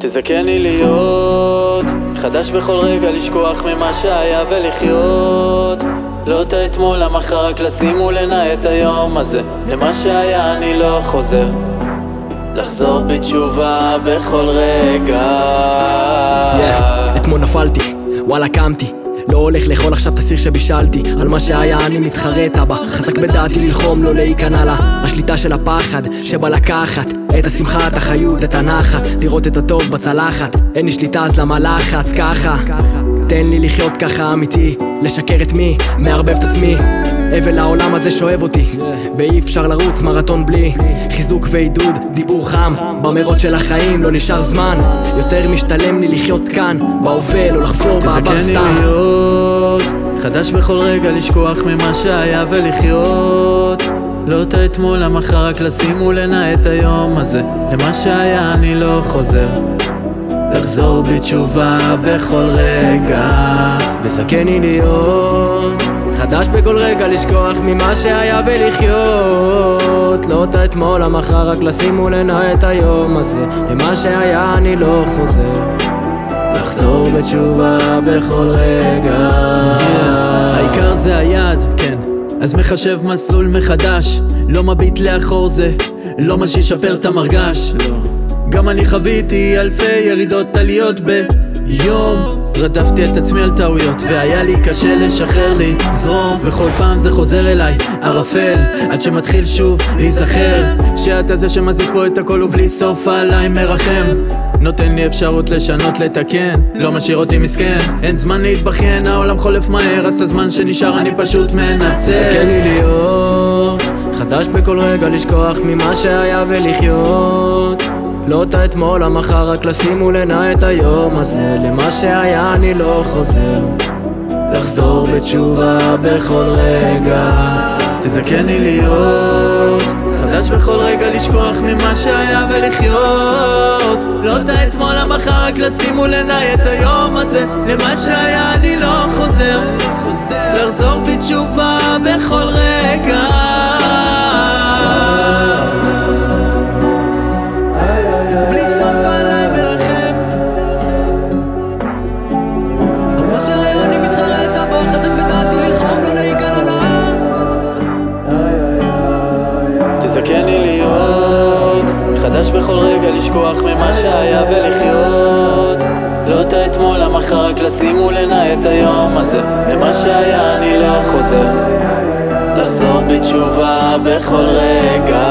תזכני להיות חדש בכל רגע לשכוח ממה שהיה ולחיות. לא את האתמול המחר רק לשים מול עיניי את היום הזה. למה שהיה אני לא חוזר. לחזור בתשובה בכל רגע. Yeah, אתמול נפלתי, וואלה קמתי לא הולך לאכול עכשיו את הסיר שבישלתי. על מה שהיה אני מתחרט אבא. חזק בדעתי ללחום לא להיכנע לה. השליטה של הפחד שבא לקחת את השמחה, את החיות, את הנחת. לראות את הטוב בצלחת. אין לי שליטה אז למה לחץ? ככה תן לי לחיות ככה אמיתי לשקר את מי? מערבב את עצמי. אבל לעולם הזה שאוהב אותי ואי אפשר לרוץ מרתון בלי חיזוק ועידוד, דיבור חם. במרוץ של החיים לא נשאר זמן יותר משתלם לי לחיות כאן בהווה, לא לחפור בעבר סתם. להיות חדש בכל רגע לשכוח ממה שהיה ולחיות. לא את האתמול המחר רק לשים מול עיניי את היום הזה. למה שהיה אני לא חוזר לחזור בתשובה בכל רגע. וזכני להיות חדש בכל רגע לשכוח ממה שהיה ולחיות. לא את האתמול המחר רק לשים מול עיניי את היום הזה. למה שהיה אני לא חוזר. לחזור בתשובה בכל רגע. העיקר זה היעד, כן. אז מחשב מסלול מחדש. לא מביט לאחור זה לא מה שישפר את המרגש. לא. גם אני חוויתי אלפי ירידות עליות ביום. רדפתי את עצמי על טעויות והיה לי קשה לשחרר לי זרום וכל פעם זה חוזר אליי ערפל עד שמתחיל שוב להיזכר. שאתה זה שמזיז פה את הכל ובלי סוף עליי מרחם. נותן לי אפשרות לשנות, לתקן. לא משאיר אותי מסכן. אין זמן להתבכיין, העולם חולף מהר אז את הזמן שנשאר אני פשוט מנצל. זכן לי להיות חדש בכל רגע לשכוח ממה שהיה ולחיות לא את האתמול המחר רק לשים מול עיניי את היום הזה. למה שהיה אני לא חוזר. לחזור בתשובה בכל רגע. תזכני להיות חדש בכל רגע לשכוח ממה שהיה ולחיות. לא את האתמול המחר רק לשים מול עיניי את היום הזה. למה שהיה אני לא חוזר חדש בכל רגע לשכוח ממה שהיה ולחיות. לא את האתמול המחר רק לשים מול עיניי את היום הזה. למה שהיה אני לא חוזר. לחזור בתשובה בכל רגע